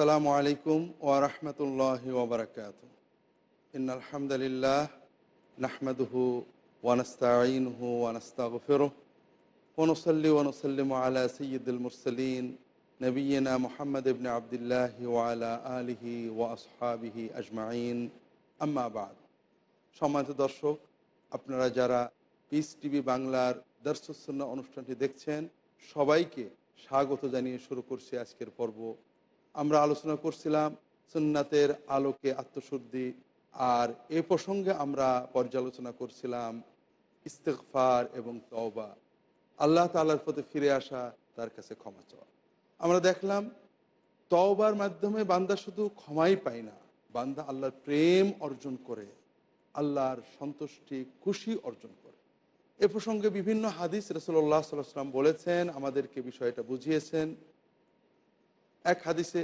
আসসালামু আলাইকুম ওরহমতুল্লাহ ওবরকাত ইন আলহামদুলিল্লাহ নাহমদহু ওয়ানস্তাইনহু ওয়ানস্তাগফিরুহ ونصلي ونسلم على سيد المرسلين نبينا محمد بن عبد الله وعلى آله وأصحابه أجمعين أما بعد সম্মানিত দর্শক আপনারা যারা পিস টিভি বাংলার দর্শসন্না অনুষ্ঠানটি দেখছেন সবাইকে স্বাগত জানিয়ে শুরু করছি আজকের পর্ব আমরা আলোচনা করছিলাম সুন্নাতের আলোকে আত্মশুদ্ধি, আর এ প্রসঙ্গে আমরা পর্যালোচনা করছিলাম ইস্তেকফার এবং তওবা। আল্লাহ তালার প্রতি ফিরে আসা, তার কাছে ক্ষমা চাওয়া। আমরা দেখলাম তওবার মাধ্যমে বান্দা শুধু ক্ষমাই পায় না, বান্দা আল্লাহর প্রেম অর্জন করে, আল্লাহর সন্তুষ্টি, খুশি অর্জন করে। এ প্রসঙ্গে বিভিন্ন হাদিস রসল্লাহ সাল্লাম বলেছেন, আমাদেরকে বিষয়টা বুঝিয়েছেন। এক হাদিসে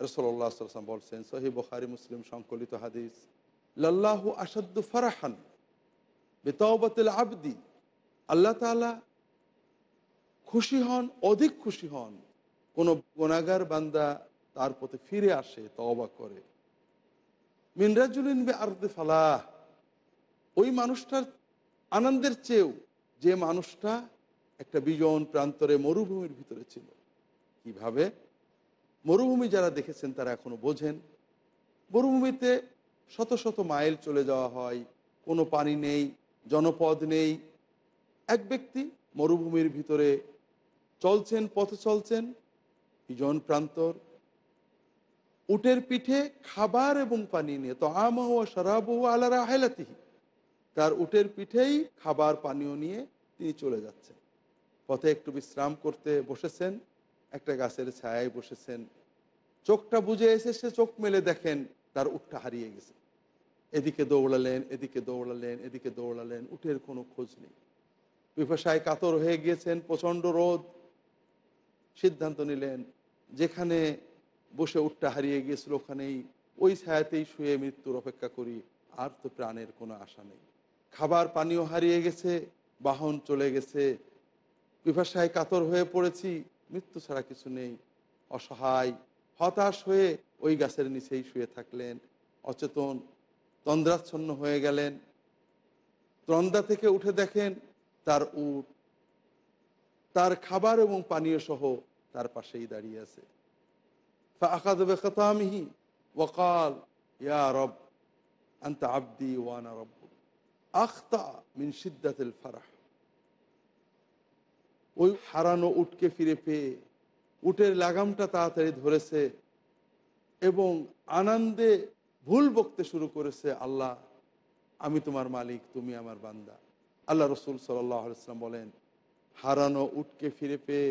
রসল্লাহ সাল্লাম বলছেন সহি বখারি, মুসলিম সংকলিত হাদিস, লাল্লাহু আসাদ্দু ফারাহান বেতবাতিল আবদি, আল্লাহ তালা খুশি হন, অধিক খুশি হন, কোনো গোনাগার বান্দা তার প্রতি ফিরে আসে, তওবা করে। মিনরাজুলিন বে আর্দে ফালাহ, ওই মানুষটার আনন্দের চেয়েও যে মানুষটা একটা বিজন প্রান্তরে মরুভূমির ভিতরে ছিল। কীভাবে? মরুভূমি যারা দেখেছেন তারা এখনও বোঝেন। মরুভূমিতে শত শত মাইল চলে যাওয়া হয়, কোনো পানি নেই, জনপদ নেই। এক ব্যক্তি মরুভূমির ভিতরে চলছেন, পথে চলছেন বিজন প্রান্তর। উটের পিঠে খাবার এবং পানি নিয়ে তো আমহ সরাবহ আলারা আহেলাতিহি তার উটের পিঠেই খাবার পানীয় নিয়ে তিনি চলে যাচ্ছেন। পথে একটু বিশ্রাম করতে বসেছেন। একটা গাছের ছায়ায় বসেছেন। চোখটা বুঝে এসে সে চোখ মেলে দেখেন, তার উঠটা হারিয়ে গেছে। এদিকে দৌড়ালেন এদিকে দৌড়ালেন এদিকে দৌড়ালেন উঠের কোনো খোঁজ নেই। বিপাশায় কাতর হয়ে গিয়েছেন, প্রচণ্ড রোদ। সিদ্ধান্ত নিলেন, যেখানে বসে উঠটা হারিয়ে গিয়েছিল ওখানেই, ওই ছায়াতেই শুয়ে মৃত্যুর অপেক্ষা করি, আর তো প্রাণের কোনো আশা নেই। খাবার পানীয় হারিয়ে গেছে, বাহন চলে গেছে। বিভাষায় কাতর হয়ে পড়েছি মৃত্যু ছাড়া কিছু নেই। অসহায়, হতাশ হয়ে ওই গাছের নিচেই শুয়ে থাকলেন। অচেতন, তন্দ্রাচ্ছন্ন হয়ে গেলেন। তন্দা থেকে উঠে দেখেন তার উট, তার খাবার এবং পানীয় সহ তার পাশেই দাঁড়িয়ে আছে। খতামিহি ওকাল ইয়া রব, আন্ত আব্দি ওয়ানা রব আখতা মিন সিদ্দাতিল ফারাহ। ওই হারানো উটকে ফিরে পেয়ে উটের লাগামটা তাড়াতাড়ি ধরেছে এবং আনন্দে ভুল বকতে শুরু করেছে, আল্লাহ, আমি তোমার মালিক, তুমি আমার বান্দা। আল্লাহ রসুল সাল্লাম বলেন, হারানো উটকে ফিরে পেয়ে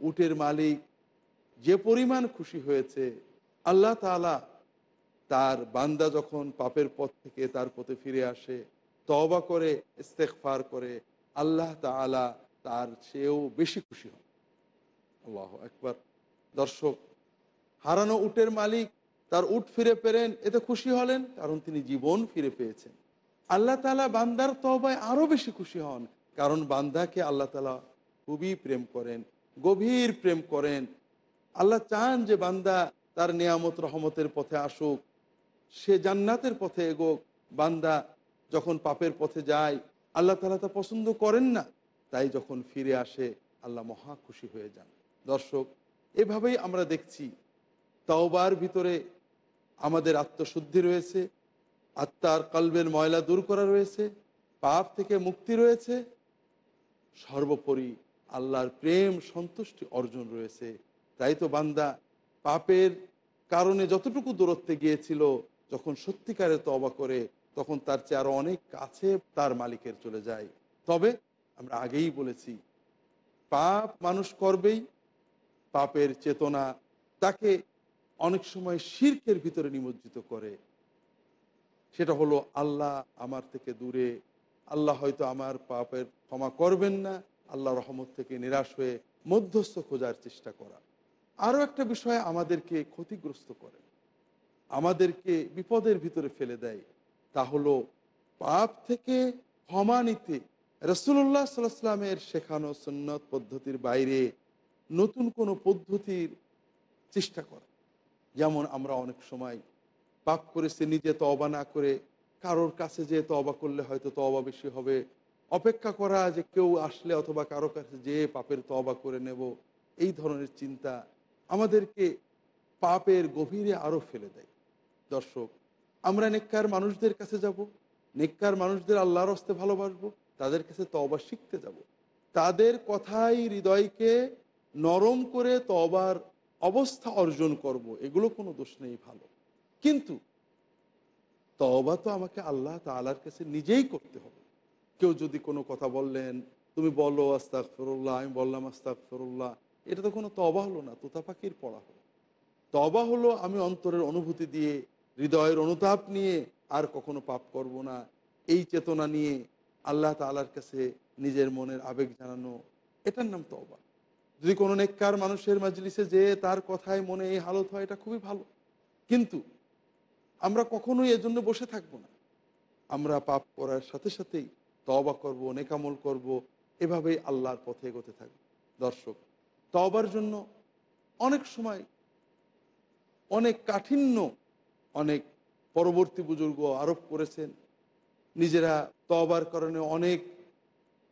উটের মালিক যে পরিমাণ খুশি হয়েছে, আল্লাহ তালা তার বান্দা যখন পাপের পথ থেকে তার পথে ফিরে আসে তবা করে ইস্তেকফার করে, আল্লাহ তালা তার চেয়েও বেশি খুশি হন। আল্লাহ একবার দর্শক, হারানো উটের মালিক তার উট ফিরে পেলেন, এতে খুশি হলেন, কারণ তিনি জীবন ফিরে পেয়েছেন। আল্লাহ তালা বান্দার তবায় আরও বেশি খুশি হন, কারণ বান্দাকে আল্লাহ তালা খুবই প্রেম করেন, গভীর প্রেম করেন। আল্লাহ চান যে বান্দা তার নিয়ামত, রহমতের পথে আসুক, সে জান্নাতের পথে এগোক। বান্দা যখন পাপের পথে যায়, আল্লাহ তালা তা পছন্দ করেন না। তাই যখন ফিরে আসে, আল্লাহ মহা খুশি হয়ে যান। দর্শক, এভাবেই আমরা দেখছি, তাওবার ভিতরে আমাদের আত্মশুদ্ধি রয়েছে, আত্মার কলবের ময়লা দূর করা রয়েছে, পাপ থেকে মুক্তি রয়েছে, সর্বোপরি আল্লাহর প্রেম, সন্তুষ্টি অর্জন রয়েছে। তাই তো বান্দা, পাপের কারণে যতটুকু দূরত্বে গিয়েছিল, যখন সত্যিকারে তবা করে, তখন তার চেয়ে আরও অনেক কাছে তার মালিকের চলে যায়। তবে আমরা আগেই বলেছি, পাপ মানুষ করবেই, পাপের চেতনা তাকে অনেক সময় শির্কের ভিতরে নিমজ্জিত করে। সেটা হলো, আল্লাহ আমার থেকে দূরে, আল্লাহ হয়তো আমার পাপের ক্ষমা করবেন না, আল্লাহ রহমত থেকে নিরাশ হয়ে মধ্যস্থ খোঁজার চেষ্টা করা। আরও একটা বিষয় আমাদেরকে ক্ষতিগ্রস্ত করে, আমাদেরকে বিপদের ভিতরে ফেলে দেয়, তা হলো, পাপ থেকে ক্ষমা নিতে রসুল্লাহ সাল্লামের শেখানো সুন্নত পদ্ধতির বাইরে নতুন কোনো পদ্ধতির চেষ্টা করা। যেমন আমরা অনেক সময় পাপ করেছে, নিজে তবা না করে, কারোর কাছে যে তবা করলে হয়তো তবা বেশি হবে। অপেক্ষা করা যে কেউ আসলে অথবা কারও কাছে যে পাপের তবা করে নেব, এই ধরনের চিন্তা আমাদেরকে পাপের গভীরে আরও ফেলে দেয়। দর্শক, আমরা নেককার মানুষদের কাছে যাব, নেককার মানুষদের আল্লাহর হস্তে ভালোবাসবো তাদের কাছে তবা শিখতে যাব। তাদের কথাই হৃদয়কে নরম করে তবার অবস্থা অর্জন করব, এগুলো কোনো দোষ নেই, ভালো। কিন্তু তবা তো আমাকে আল্লাহ তালার কাছে নিজেই করতে হবে। কেউ যদি কোনো কথা বললেন, তুমি বলো আস্তাক ফেরুল্লাহ আমি বললাম আস্তাক ফেরুল্লাহ এটা তো কোনো তবা হলো না, তোতা পাখির পড়া হলো। তবা হলো আমি অন্তরের অনুভূতি দিয়ে, হৃদয়ের অনুতাপ নিয়ে আর কখনো পাপ করব না। এই চেতনা নিয়ে আল্লাহ তালার কাছে নিজের মনের আবেগ জানানো, এটার নাম তবা যদি কোনো নেককার মানুষের মাজলিসে যে তার কথায় মনে এই হালত হয়, এটা খুবই ভালো। কিন্তু আমরা কখনোই এজন্য বসে থাকব না। আমরা পাপ করার সাথে সাথেই তবা করব, নেকামল করব, এভাবেই আল্লাহর পথে এগোতে থাকব। দর্শক তবার জন্য অনেক সময় অনেক কাঠিন্য অনেক পরবর্তী বুজুর্গ আরোপ করেছেন নিজেরা তবার কারণে অনেক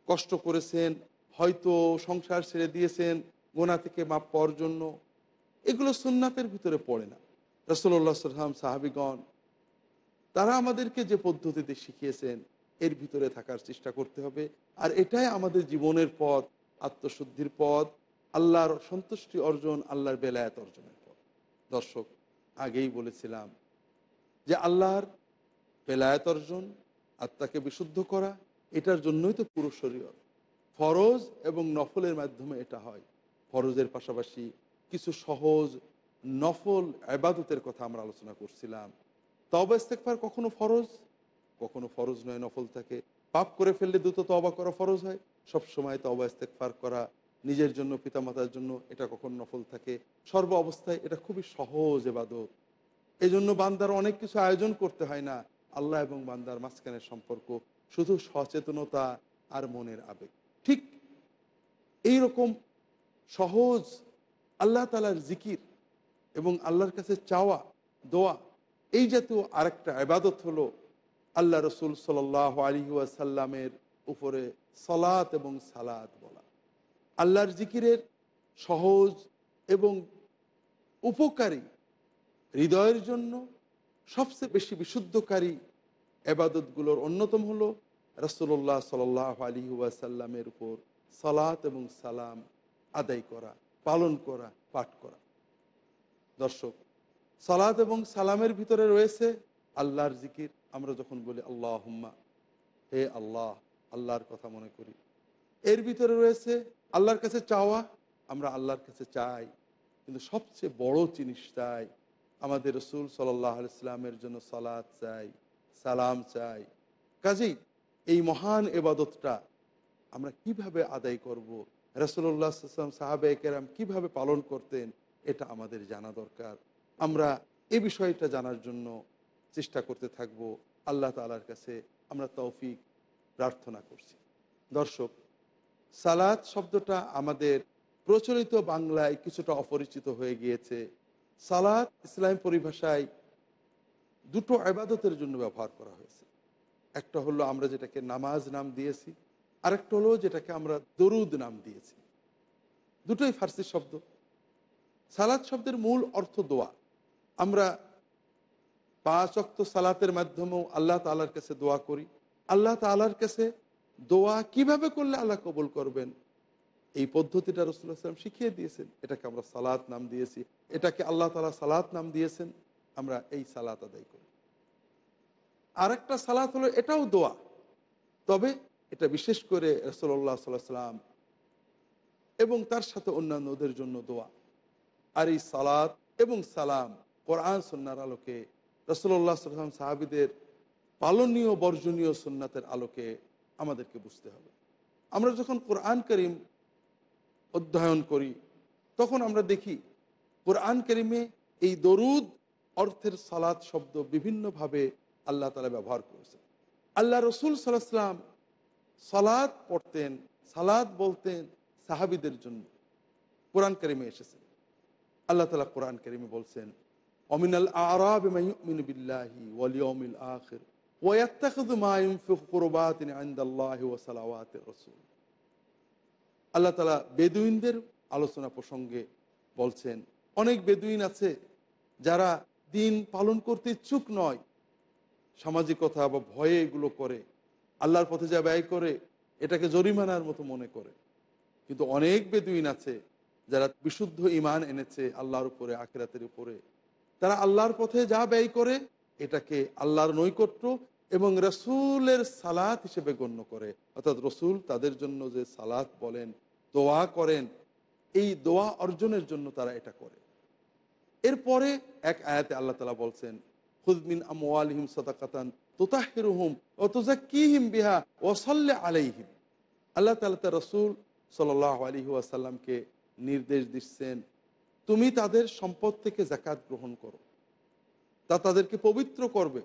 কষ্ট করেছেন, হয়তো সংসার ছেড়ে দিয়েছেন, গোনা থেকে মাপ পাওয়ার জন্য। এগুলো সুন্নাতের ভিতরে পড়ে না। রসল্লা সাল্লাম সাহাবিগণ, তারা আমাদেরকে যে পদ্ধতিতে শিখিয়েছেন, এর ভিতরে থাকার চেষ্টা করতে হবে। আর এটাই আমাদের জীবনের পথ, আত্মশুদ্ধির পথ, আল্লাহর সন্তুষ্টি অর্জন, আল্লাহর বেলায়াত অর্জনের পথ। দর্শক, আগেই বলেছিলাম যে আল্লাহর বেলায়াত অর্জন আত্মাকে বিশুদ্ধ করা, এটার জন্যই তো পুরো শরীয়ত। ফরজ এবং নফলের মাধ্যমে এটা হয়। ফরজের পাশাপাশি কিছু সহজ নফল আবাদতের কথা আমরা আলোচনা করছিলাম। তবা ইস্তেকফার কখনো ফরজ? কখনো ফরজ নয়, নফল থাকে। পাপ করে ফেললে দ্রুত তবা করা ফরজ হয়। সব সময় তবা ইস্তেকফার করা নিজের জন্য, পিতামাতার জন্য, এটা কখন নফল থাকে। সর্ব অবস্থায় এটা খুবই সহজ এবাদত এই জন্য বান্দার অনেক কিছু আয়োজন করতে হয় না। আল্লাহ এবং বান্দার মাঝখানের সম্পর্ক, শুধু সচেতনতা আর মনের আবেগ। ঠিক এই রকম সহজ আল্লাহ তালার জিকির এবং আল্লাহর কাছে চাওয়া, দোয়া, এই জাতীয় আরেকটা আবাদত হলো আল্লাহ রসুল সাল আলী উপরে সলাত এবং সালাত বলা। আল্লাহর জিকিরের সহজ এবং উপকারী, হৃদয়ের জন্য সবচেয়ে বেশি বিশুদ্ধকারী এবাদতগুলোর অন্যতম হলো রসুল্লাহ সাল আলী ওয়াসাল্লামের উপর সালাত এবং সালাম আদায় করা, পালন করা, পাঠ করা। দর্শক, সালাত এবং সালামের ভিতরে রয়েছে আল্লাহর জিকির। আমরা যখন বলি আল্লাহ হুম্মা হে আল্লাহ, আল্লাহর কথা মনে করি। এর ভিতরে রয়েছে আল্লাহর কাছে চাওয়া, আমরা আল্লাহর কাছে চাই। কিন্তু সবচেয়ে বড় জিনিস চাই আমাদের রসুল সাল্লাহ ইসলামের জন্য সালাদ চাই। সালাম চাই। কাজেই এই মহান এবাদতটা আমরা কীভাবে আদায় করব? রসুল্লাহাম সাহাবে কেরাম কীভাবে পালন করতেন? এটা আমাদের জানা দরকার। আমরা এ বিষয়টা জানার জন্য চেষ্টা করতে থাকব। আল্লাহ তালার কাছে আমরা তৌফিক প্রার্থনা করছি। দর্শক সালাদ শব্দটা আমাদের প্রচলিত বাংলায় কিছুটা অপরিচিত হয়ে গিয়েছে। সালাদ ইসলাম পরিভাষায় দুটো আবাদতের জন্য ব্যবহার করা হয়েছে। একটা হলো আমরা যেটাকে নামাজ নাম দিয়েছি, আরেকটা হলো যেটাকে আমরা দরুদ নাম দিয়েছি। দুটোই ফার্সি শব্দ। সালাদ শব্দের মূল অর্থ দোয়া। আমরা পাঁচ অক্ত সালাতের মাধ্যমেও আল্লাহ তালার কাছে দোয়া করি। আল্লাহ তালার কাছে দোয়া কীভাবে করলে আল্লাহ কবুল করবেন? এই পদ্ধতিটা রসুল্লাহ সাল্লাম শিখিয়ে দিয়েছেন। এটাকে আমরা সালাত নাম দিয়েছি। এটাকে আল্লাহ তালা সালাত নাম দিয়েছেন। আমরা এই সালাত আদায় করি। আর একটা সালাত হলো এটাও দোয়া। তবে এটা বিশেষ করে রসল্লাহ সাল্লাহ সাল্লাম এবং তার সাথে অন্যান্যদের জন্য দোয়া। আর এই সালাত এবং সালাম কোরআন সন্ন্যার আলোকে রসল্লাহ সাল্লাম সাহাবিদের পালনীয়, বর্জনীয় সুন্নাতের আলোকে আমাদেরকে বুঝতে হবে। আমরা যখন কোরআন করিম অধ্যয়ন করি, তখন আমরা দেখি কোরআন করিমে এই দরুদ অর্থের সালাদ শব্দ বিভিন্নভাবে আল্লাহ তালা ব্যবহার করেছেন। আল্লাহ রসুল সাল্লাম সালাদ পড়তেন সালাদ বলতেন সাহাবিদের জন্য। কোরআন করিমে এসেছেন আল্লাহ তালা কোরআন করিমে বলছেন, অমিনাল আরাব মিন বিল্লাহি ওয়ালিয়মিল আখির ওয়াত্তাখিযু মা ইউনফিকু কুরবাতিন ইনদাল্লাহি ওয়া আল্লাহ তালা বেদুইনদের আলোচনা প্রসঙ্গে বলছেন, অনেক বেদুইন আছে যারা দিন পালন করতে ইচ্ছুক নয়। সামাজিকতা বা ভয়ে এগুলো করে, আল্লাহর পথে যা ব্যয় করে, এটাকে জরিমানার মতো মনে করে। কিন্তু অনেক বেদুইন আছে যারা বিশুদ্ধ ইমান এনেছে আল্লাহর উপরে, আখেরাতের উপরে। তারা আল্লাহর পথে যা ব্যয় করে, এটাকে আল্লাহর নৈকট্য এবং রসুলের সালাত হিসেবে গণ্য করে। অর্থাৎ রসুল তাদের জন্য যে সালাত বলেন, দোয়া করেন, এই দোয়া অর্জনের জন্য তারা এটা করে। এরপরে এক আয়াতে আল্লাহ তালা বলছেন খুদমিন আমওয়ালিহিম সদাকাতান তোতাহিরুহুম ও তোজাক্কিহিম বিহা ওসল্লে আলাইহিম। আল্লাহ তালা তার রসুল সাল আলহি ওয়াসাল্লামকে নির্দেশ দিচ্ছেন, তুমি তাদের সম্পদ থেকে জাকাত গ্রহণ করো। তা তাদেরকে পবিত্র করবে।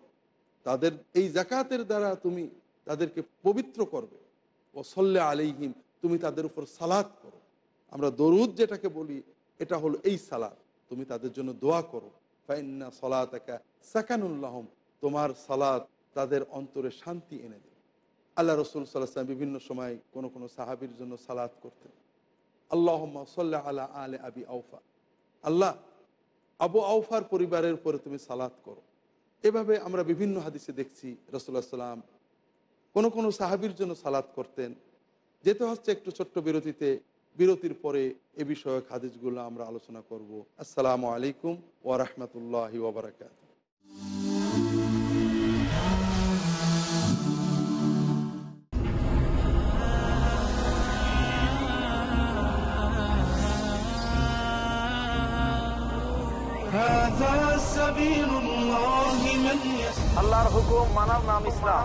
তাদের, এই জাকাতের দ্বারা তুমি তাদেরকে পবিত্র করবে। ও সল্লে আলিহিম তুমি তাদের উপর সালাদ করো। আমরা দরুদ যেটাকে বলি, এটা হলো এই সালাদ তুমি তাদের জন্য দোয়া করো। ফাইন্না সলাত সাকানুল্লাহম তোমার সালাদ তাদের অন্তরে শান্তি এনে দেবে। আল্লাহ রসুল সাল্লাম বিভিন্ন সময় কোনো কোনো সাহাবির জন্য সালাদ করতেন। আল্লাহ সাল্লাহ আলা আলে আবি আউফা, আল্লাহ আবু আউফার পরিবারের উপরে তুমি সালাত করো। এভাবে আমরা বিভিন্ন হাদিসে দেখছি রসুল্লাহ সাল্লাম কোনো কোনো সাহাবির জন্য সালাত করতেন। যেতে হচ্ছে একটু ছোট্ট বিরতিতে বিরতির পরে এ বিষয়ক হাদিসগুলো আমরা আলোচনা করব। আসসালামু আলাইকুম ওরহমতুল্লাহ ওবরাকাত আল্লাহর হুকুম মানার নাম ইসলাম।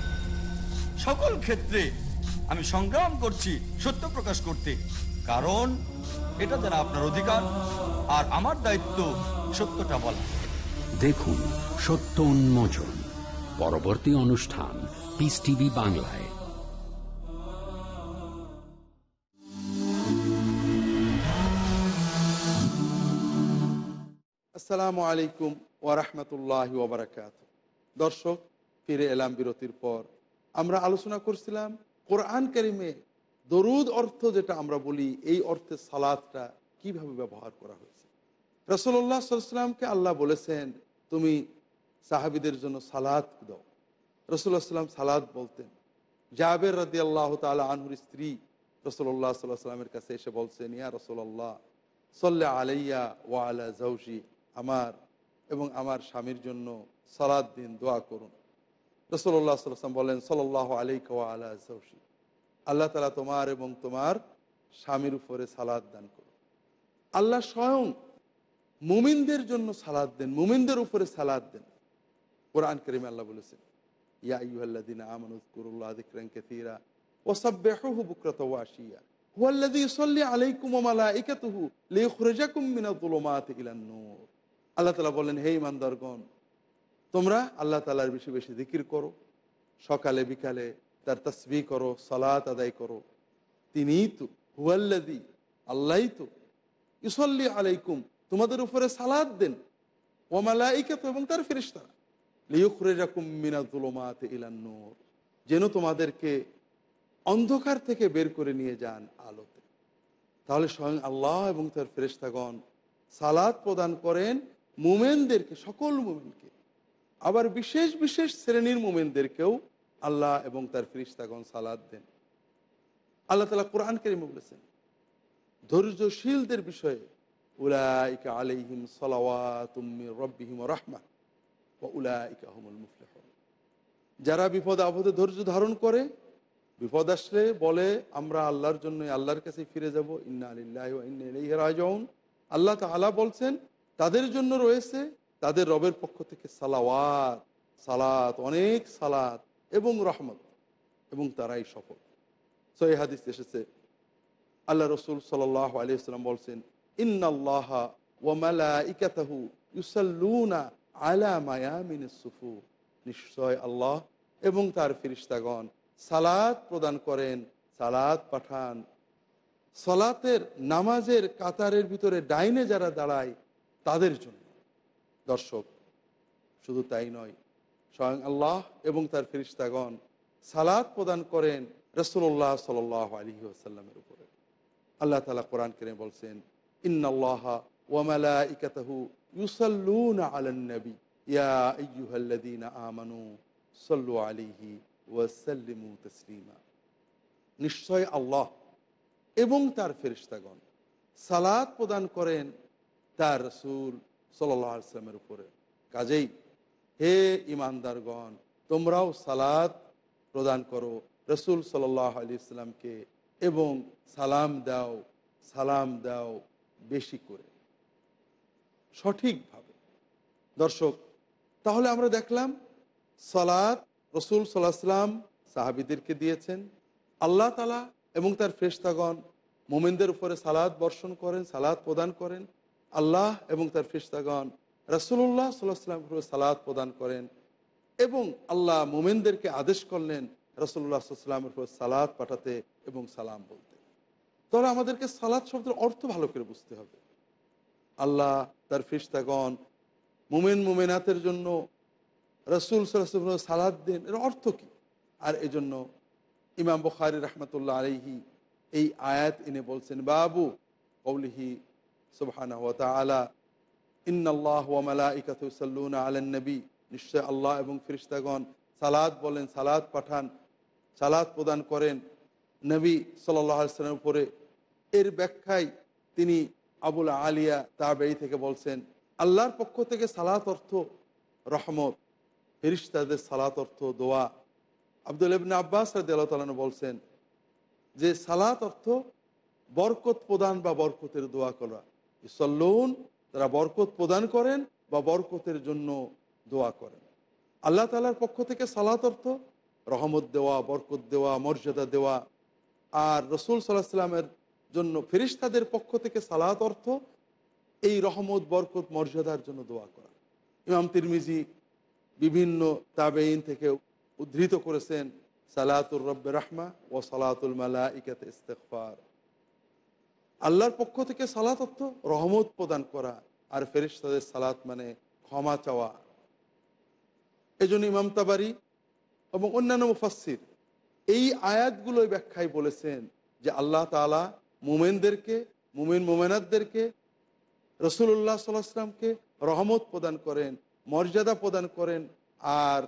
সকল ক্ষেত্রে আমি সংগ্রাম করছি সত্য প্রকাশ করতে। কারণ এটা যারা আপনার অধিকার আর আমার দায়িত্ব সত্যটা বলা। দেখুন সত্য উন্মোচন পরবর্তী অনুষ্ঠান পিস টিভি বাংলায়। আসসালামু আলাইকুম ওরহমতুল্লাহ ওবরাকাত দর্শক ফিরে এলাম বিরতির পর। আমরা আলোচনা করছিলাম, কোরআন কারিমে দরুদ অর্থ যেটা আমরা বলি, এই অর্থে সালাদটা কীভাবে ব্যবহার করা হয়েছে। রসল্লাহ সাল্লামকে আল্লাহ বলেছেন, তুমি সাহাবিদের জন্য সালাদ দাও। রসুল্লাহ সাল্লাম সালাদ বলতেন। জাবের রাদি আল্লাহ তালা আনহুর স্ত্রী রসল্লাহ সাল্লাহ সাল্লামের কাছে এসে বলছেন, ইয়া রসল্লাহ সল্লা আলাইয়া ওয়া আলা জৌসি আমার এবং আমার স্বামীর জন্য সালাদ দিন, দোয়া করুন। রসল্লাহ সাল্লাম বলেন সাল্লাহ আলাইকা ওয়া আলা জৌসি আল্লাহ তালা তোমার এবং তোমার স্বামীর উপরে সালাদ দান করুন। আল্লাহ স্বয়ং মুমিনদের জন্য সালাদ দেন, মুমিনদের উপরে সালাদ দেন। কোরআন করিমে আল্লাহ বলেছেন, ইয়া আইয়ুহাল্লাদিন আমানুযকুরুল্লাহ যিকরান কাসীরা ওয়াসাব্বিহুহু বুকরাতাও ওয়া আশিয়া। হুয়াল্লাযী ইউসাল্লি আলাইকুম ওয়া মালাইকাতুহু লিইখরিজাকুম মিনাল যুলুমাতি ইলান নূর আল্লাহ তাআলা বলেন, হে ইমানদারগণ তোমরা আল্লাহ তালার বেশি বেশি জিকির করো, সকালে বিকালে তার তাসবিহ করো, সালাত আদায় করো। তিনিই তো, হুয়াল্লাযী, আল্লাহই তো। ইসল্লি আলাইকুম, তোমাদের উপরে সালাদ দেন। ও মালাইকাতু, এবং তার ফেরেশতারা। লিউখরিজাকুম মিনাল যুলুমাতি ইলান নূর, যেন তোমাদেরকে অন্ধকার থেকে বের করে নিয়ে যান আলোতে। তাহলে স্বয়ং আল্লাহ এবং তার ফেরেশতাগণ সালাদ প্রদান করেন মুমেনদেরকে, সকল মুমেনকে। আবার বিশেষ বিশেষ শ্রেণির মুমেনদেরকেও আল্লাহ এবং তার ফেরিস্তাগণ সালাদ দেন। আল্লাহ তালা কোরআন কেরিমে বলেছেন, ধৈর্যশীলদের বিষয়ে উলাইকা আলাইহিম সালাওয়াতুম মির রব্বিহিম রাহমা ওয়া উলাইকা হুমুল মুফলিহুন। যারা বিপদ আপদে ধৈর্য ধারণ করে, বিপদ আসলে বলে, আমরা আল্লাহর জন্য আল্লাহর কাছে ফিরে যাব। ইন্না আলিল্লাহ ইন্না আল্লাহ তাআলা বলছেন, তাদের জন্য রয়েছে তাদের রবের পক্ষ থেকে সালাওয়াত, সালাত, অনেক সালাত এবং রহমত। এবং তারাই সফল। সো এই হাদিস এসেছে। আল্লাহ রসুল সাল্লাহ আলিয়াল্লাম বলছেন, ইন্নাল্লাহ ওয়া মালাইকাতাহু ইউসাল্লুনা আলা মায়ামিন সুফু নিশ্চয় আল্লাহ এবং তার ফিরিস্তাগণ সালাত প্রদান করেন, সালাত পাঠান। সলাতের নামাজের কাতারের ভিতরে ডাইনে যারা দাঁড়ায়, তাদের জন্য। দর্শক, শুধু তাই নয়, স্বয়ং আল্লাহ এবং তার ফিরিস্তাগণ সালাত প্রদান করেন রসুল্লাহ সাল আলী আসাল্লামের উপরে। আল্লাহ তালা কোরআন কেনে বলছেন ইন্নআল্লাহ ওয়ামালা ইকাতাহু ইউসাল্লুন আলান নবী। ইয়া আইয়ুহাল্লাযীনা আমানু সাল্লু আলাইহি ওয়াসাল্লিমু তাসলিমা। নিশ্চয় আল্লাহ এবং তার ফেরিস্তাগণ সালাত প্রদান করেন তার রসুল সাল্লাহ আসলামের উপরে। কাজেই হে ইমানদারগণ তোমরাও সালাদ প্রদান করো। রসুল সাল্লাহ আলি ইসলামকে এবং সালাম দাও সালাম দাও বেশি করে। সঠিকভাবে। দর্শক, তাহলে আমরা দেখলাম সালাদ রসুল সাল্লাহ সাল্লাম সাহাবিদেরকে দিয়েছেন। আল্লাহ তালা এবং তার ফেস্তাগণ মোমেনদের উপরে সালাদ বর্ষণ করেন সালাদ প্রদান করেন। আল্লাহ এবং তার ফেস্তাগণ রসুল্লাহ সাল্লাহ সাল্লামের উপরে সালাদ প্রদান করেন এবং আল্লাহ মোমেনদেরকে আদেশ করলেন রসুল্লাহ সাল্লামের উপর সালাদ পাঠাতে এবং সালাম বলতে। তাহলে আমাদেরকে সালাদ শব্দের অর্থ ভালো করে বুঝতে হবে। আল্লাহ, তার ফিস্তাগণ মোমেন, মোমেনাতের জন্য রসুল সাল্লাহ সালাদ দেন, এর অর্থ কী? আর এজন্য ইমাম বখারি রহমতুল্লাহ আলহি এই আয়াত এনে বলছেন, বাবু কৌলিহি নিশ্চয় আল্লাহ এবং ফিরিস্তাগণ সালাদ বলেন সালাদ পাঠান সালাদ প্রদান করেন নবী সাল্লামের উপরে। এর ব্যাখ্যায় তিনি আবুল আলিয়া তা তাবেই থেকে বলছেন, আল্লাহর পক্ষ থেকে সালাত অর্থ রহমত ফেরিস্তাদের সালাত অর্থ দোয়া। আব্দুল ইবনে আব্বাস রাদিয়াল্লাহু বলছেন যে সালাত অর্থ বরকত প্রদান বা বরকতের দোয়া করা। ইসল্লুন তারা বরকত প্রদান করেন বা বরকতের জন্য দোয়া করেন। আল্লাহ তালার পক্ষ থেকে সালাত অর্থ, রহমত দেওয়া, বরকত দেওয়া, মর্যাদা দেওয়া। আর রসুল সাল্লাহ সাল্লামের জন্য ফেরিস্তাদের পক্ষ থেকে সালাত অর্থ, এই রহমত, বরকত, মর্যাদার জন্য দোয়া করা। ইমাম তিরমিজি বিভিন্ন তাবেইন থেকে উদ্ধৃত করেছেন, সালাতুর রব্বে রাহমা ও সালাতুল মালা ইকাতে ইস্তেকফার আল্লাহর পক্ষ থেকে সালাত অর্থ রহমত প্রদান করা আর ফেরিস্তাদের সালাত মানে ক্ষমা চাওয়া। এজন্য ইমাম তাবারি এবং অন্যান্য মুফাসির এই আয়াতগুলোই ব্যাখ্যায় বলেছেন যে আল্লাহ তালা মোমেনদেরকে, মুমিন মোমেনাতদেরকে রসুল্লাহ সাল্লাহামকে রহমত প্রদান করেন, মর্যাদা প্রদান করেন আর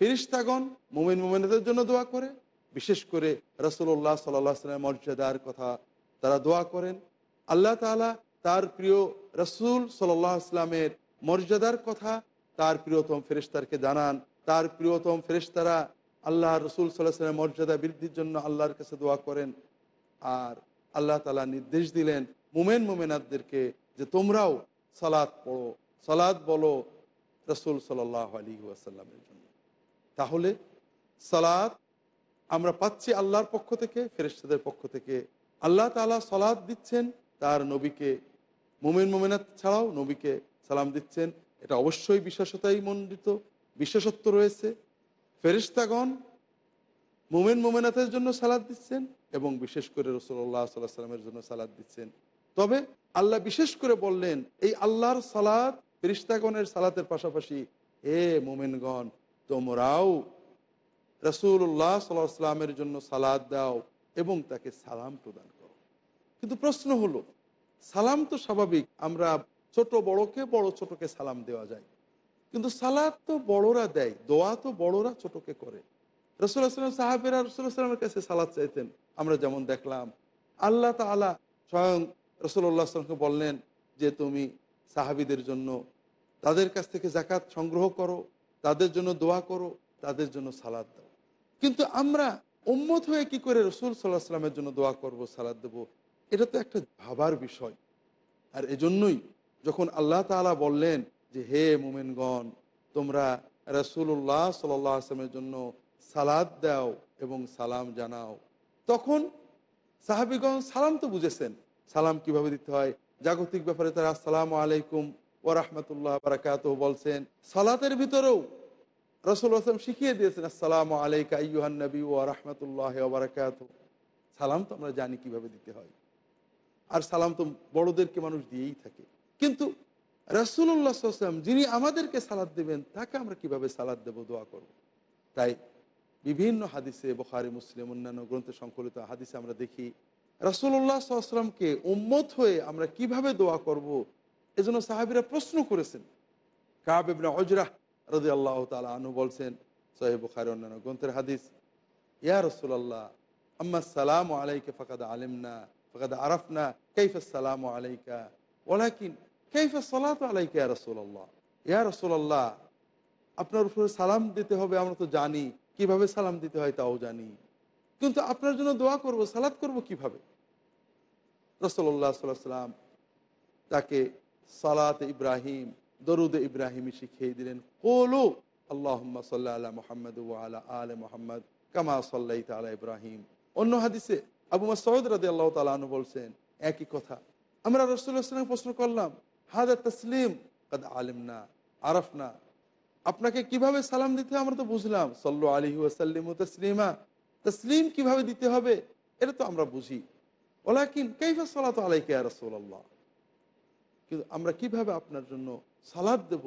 ফিরিস্তাগণ মোমিন মোমেনাদের জন্য দোয়া করে। বিশেষ করে রসুল্লাহ সাল্লাহ সাল্লামের মর্যাদার কথা তারা দোয়া করেন। আল্লাহ তালা তার প্রিয় রসুল সাল্লাহ ইসলামের মর্যাদার কথা তার প্রিয়তম ফেরিস্তারকে জানান। তার প্রিয়তম ফেরিস্তারা আল্লাহ রসুল সাল্লাহ সাল্লামের মর্যাদা বৃদ্ধির জন্য আল্লাহর কাছে দোয়া করেন। আর আল্লাহ তালা নির্দেশ দিলেন মোমেন মোমেনাদদেরকে যে তোমরাও সালাদ পড়ো সালাদ বলো রসুল সাল্লাহ আলী ওয়াসাল্লামের জন্য। তাহলে সালাদ আমরা পাচ্ছি আল্লাহর পক্ষ থেকে ফেরেস্তাদের পক্ষ থেকে। আল্লাহ তালা সালাদ দিচ্ছেন, তার নবীকে মোমেন মোমেনাত ছাড়াও নবীকে সালাম দিচ্ছেন। এটা অবশ্যই বিশেষতাই মণ্ডিত, বিশেষত্ব রয়েছে। ফেরিস্তাগণ মোমেন মোমেনাতের জন্য সালাদ দিচ্ছেন এবং বিশেষ করে রসুল্লাহ সাল্লাহ সাল্লামের জন্য সালাদ দিচ্ছেন। তবে আল্লাহ বিশেষ করে বললেন, এই আল্লাহর সালাদ ফেরিস্তাগণের সালাতের পাশাপাশি, হে মোমেনগণ, তোমরাও রসুল্লাহ সাল্লাহ সাল্লামের জন্য সালাদ দাও। এবং তাকে সালাম প্রদান করো। কিন্তু প্রশ্ন হলো, সালাম তো স্বাভাবিক, আমরা ছোট বড়কে বড় ছোটকে সালাম দেওয়া যায়। কিন্তু সালাদ তো বড়রা দেয়, দোয়া তো বড়রা ছোটকে করে। রসুল আসলাম সাহাবেরা রসুল আসলামের কাছে সালাদ চাইতেন। আমরা যেমন দেখলাম, আল্লাহ তালা স্বয়ং রসুল্লাহ আসলামকে বললেন যে, তুমি সাহাবিদের জন্য তাদের কাছ থেকে জাকাত সংগ্রহ করো, তাদের জন্য দোয়া করো, তাদের জন্য সালাদ দাও। কিন্তু আমরা উম্মত হয়ে কি করে রসুল সাল্লাহ সাল্লামের জন্য দোয়া করব সালাদ দেব? এটা তো একটা ভাবার বিষয়। আর এজন্যই যখন আল্লাহ তালা বললেন যে, হে মোমেনগণ, তোমরা রসুল্লাহ সাল্লাহ আসলামের জন্য সালাদ দাও এবং সালাম জানাও। তখন সাহাবিগণ সালাম তো বুঝেছেন। সালাম কীভাবে দিতে হয়? জাগতিক ব্যাপারে তারা আসসালাম আলাইকুম ও রহমতুল্লাহ বারাকাত বলছেন। সালাতের ভিতরেও রসুল আসলাম শিখিয়ে দিয়েছেন, আসসালাম আলাইকা নবী ও রহমতুল্লাহ বারাকাত সালাম তো আমরা জানি কীভাবে দিতে হয়। আর সালাম তো বড়দেরকে মানুষ দিয়েই থাকে। কিন্তু রসুল্লাহ আসলাম যিনি আমাদেরকে সালাদ দেবেন, তাকে আমরা কীভাবে সালাদ দেব, দোয়া করব? তাই বিভিন্ন হাদিসে, বখারি, মুসলিম, অন্যান্য গ্রন্থে সংকলিত হাদিসে আমরা দেখি রাসুল্লাহ সাল্লামকে উম্মত হয়ে আমরা কীভাবে দোয়া করব? এজন্য সাহাবিরা প্রশ্ন করেছেন। কাব হজরাহ রদি আল্লাহ তালা আনু বলছেন সোহেব বুখারি অন্যান্য গ্রন্থের হাদিস, ইয়া রসুল্লাহ আম্মা সালাম আলাইকে ফাকাদ আলিমনা, ফাকাদ আরাফনা কৈফ সালাম আলাইকা ওলাকিন কৈফ সালাত আলাইকা ইয়া রসুল্লাহ ইয়া রসুল্লাহ আপনার উপরে সালাম দিতে হবে, আমরা তো জানি, কীভাবে সালাম দিতে হয় তাও জানি। কিন্তু আপনার জন্য দোয়া করব সালাদ করব কীভাবে? রসল্লাহ সাল্লাম তাকে সালাত ইব্রাহিম দরুদ ইব্রাহিমী শিখিয়ে দিলেন, কোলো আল্লাহ সাল্লাহ মোহাম্মদ আলা আল মোহাম্মদ কামা সাল্লাহ তালা ইব্রাহিম। অন্য হাদিসে আবু মাসউদ রাদি আল্লাহ তালু বলছেন, একই কথা, আমরা রসুল্লাহাম প্রশ্ন করলাম, হাদা তসলিম কাদ আলিম না আরফ না আপনাকে কীভাবে সালাম দিতে আমরা তো বুঝলাম, সল্লু আলী ওয়াসাল্লিম তসলিমা, তসলিম কীভাবে দিতে হবে, এটা তো আমরা বুঝি। ওলাকিন, কেইফা সালাত আলাইকে রসোল্লাহ কিন্তু আমরা কীভাবে আপনার জন্য সালাদ দেব?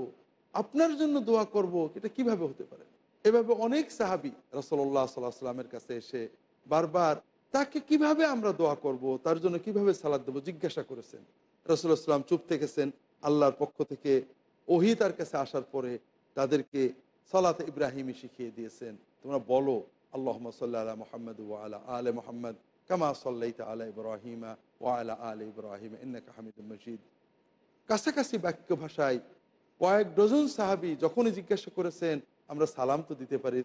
আপনার জন্য দোয়া করব, এটা কীভাবে হতে পারে? এভাবে অনেক সাহাবি রসল্লাহ সাল্লাহ সাল্লামের কাছে এসে বারবার তাকে কীভাবে আমরা দোয়া করব, তার জন্য কীভাবে সালাদ দেবো জিজ্ঞাসা করেছেন। রসুল্লাহ সাল্লাম চুপ থেকেছেন, আল্লাহর পক্ষ থেকে ওহি তার কাছে আসার পরে তাদেরকে সালাত ইব্রাহিমই শিখিয়ে দিয়েছেন, তোমরা বলো আল্লাহ সাল্লাহ মোহাম্মদ ও আলা আলে মোহাম্মদ কামা সাল্লাইতা আলা ইব্রাহিমা ও ওয়ালা আলে ইব্রাহিম ইন্নাকা হামিদ মজিদ। কাছাকাছি বাক্য ভাষায় কয়েক ডজন সাহাবি যখনই জিজ্ঞাসা করেছেন, আমরা সালাম তো দিতে পারি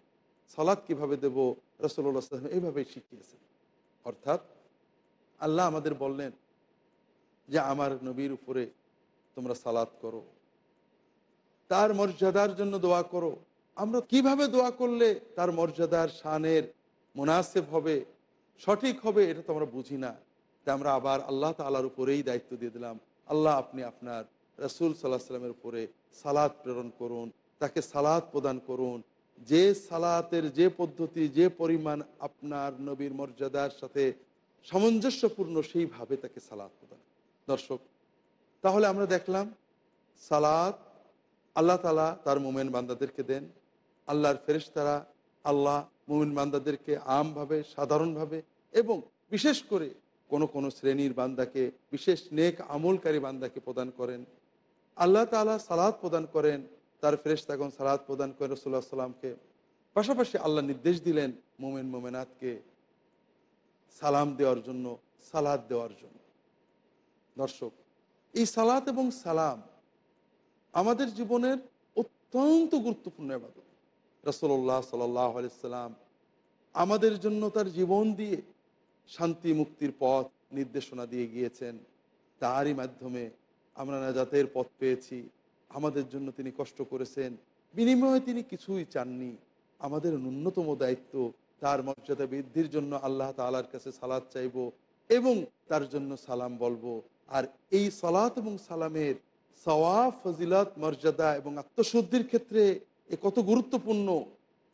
সালাদ কীভাবে দেব? রসল্লা এইভাবেই শিখিয়েছেন। অর্থাৎ আল্লাহ আমাদের বললেন যে, আমার নবীর উপরে তোমরা সালাদ করো, তার মর্যাদার জন্য দোয়া করো। আমরা কীভাবে দোয়া করলে তার মর্যাদার শানের মুনাসেব হবে, সঠিক হবে, এটা তো আমরা বুঝি না। তাই আমরা আবার আল্লাহ তালার উপরেই দায়িত্ব দিয়ে দিলাম। আল্লাহ আপনি আপনার রসুল সাল্লাহ সাল্লামের উপরে সালাদ প্রেরণ করুন, তাকে সালাদ প্রদান করুন। যে সালাতের যে পদ্ধতি, যে পরিমাণ আপনার নবীর মর্যাদার সাথে সামঞ্জস্যপূর্ণ, সেইভাবে তাকে সালাদ প্রদান দর্শক, তাহলে আমরা দেখলাম সালাদ আল্লাহ তালা তার মোমেন বান্দাদেরকে দেন। আল্লাহর ফেরেশতারা আল্লাহ মোমেন বান্দাদেরকে আমভাবে, সাধারণভাবে এবং বিশেষ করে কোন কোন শ্রেণির বান্দাকে, বিশেষ নেক আমলকারী বান্দাকে প্রদান করেন। আল্লাহ তালা সালাদ প্রদান করেন, তার ফেরেশতাগণ সালাদ প্রদান করেন রসুল্লাহ সাল্লামকে পাশাপাশি আল্লাহ নির্দেশ দিলেন মোমেন মোমেনাতকে সালাম দেওয়ার জন্য সালাদ দেওয়ার জন্য। দর্শক, এই সালাত এবং সালাম আমাদের জীবনের অত্যন্ত গুরুত্বপূর্ণ আবাদত। রসল্লাহ সাল্লাম আমাদের জন্য তার জীবন দিয়ে শান্তি মুক্তির পথ নির্দেশনা দিয়ে গিয়েছেন। তারই মাধ্যমে আমরা নাজাতের পথ পেয়েছি। আমাদের জন্য তিনি কষ্ট করেছেন। বিনিময়ে তিনি কিছুই চাননি। আমাদের ন্যূনতম দায়িত্ব তার মর্যাদা বৃদ্ধির জন্য আল্লাহ তালার কাছে সালাদ চাইব এবং তার জন্য সালাম বলব। আর এই সালাত এবং সালামের সওয়া ফজিলত, মর্যাদা এবং আত্মশুদ্ধির ক্ষেত্রে এ কত গুরুত্বপূর্ণ,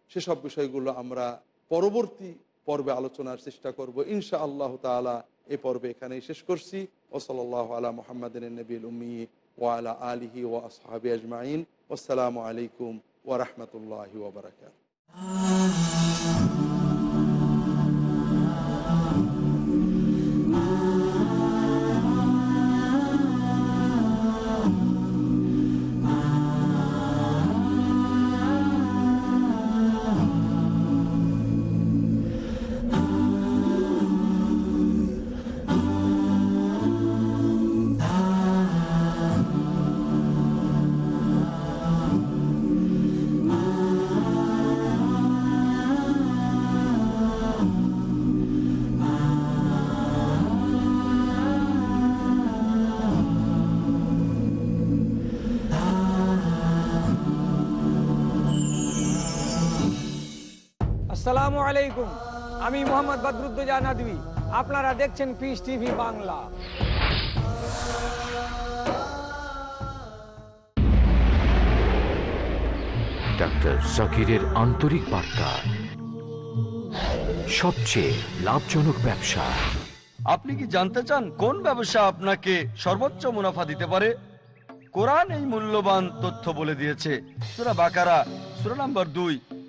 সেসব বিষয়গুলো আমরা পরবর্তী পর্বে আলোচনার চেষ্টা করব। ইনশা আল্লাহ তালা এ পর্বে এখানেই শেষ করছি। ও সাল আলা মোহাম্মদিন নবীল উমি ওয়ালা আলিহি ও আসহাবি আজমাইন। আসসালামু আলাইকুম ওরহমতুল্লাহ ওবরাকাত আসসালামু আলাইকুম। আমি মোহাম্মদ বদরুদ্দোজা আপনারা দেখছেন পিস টিভি বাংলা। ডাক্তার জাকিরের আন্তরিক বার্তা। সবচেয়ে লাভজনক ব্যবসা। আপনি কি জানতে চান কোন ব্যবসা আপনাকে সর্বোচ্চ মুনাফা দিতে পারে? কোরআন এই মূল্যবান তথ্য বলে দিয়েছে। সুরা বাকারা সুরা নাম্বার দুই।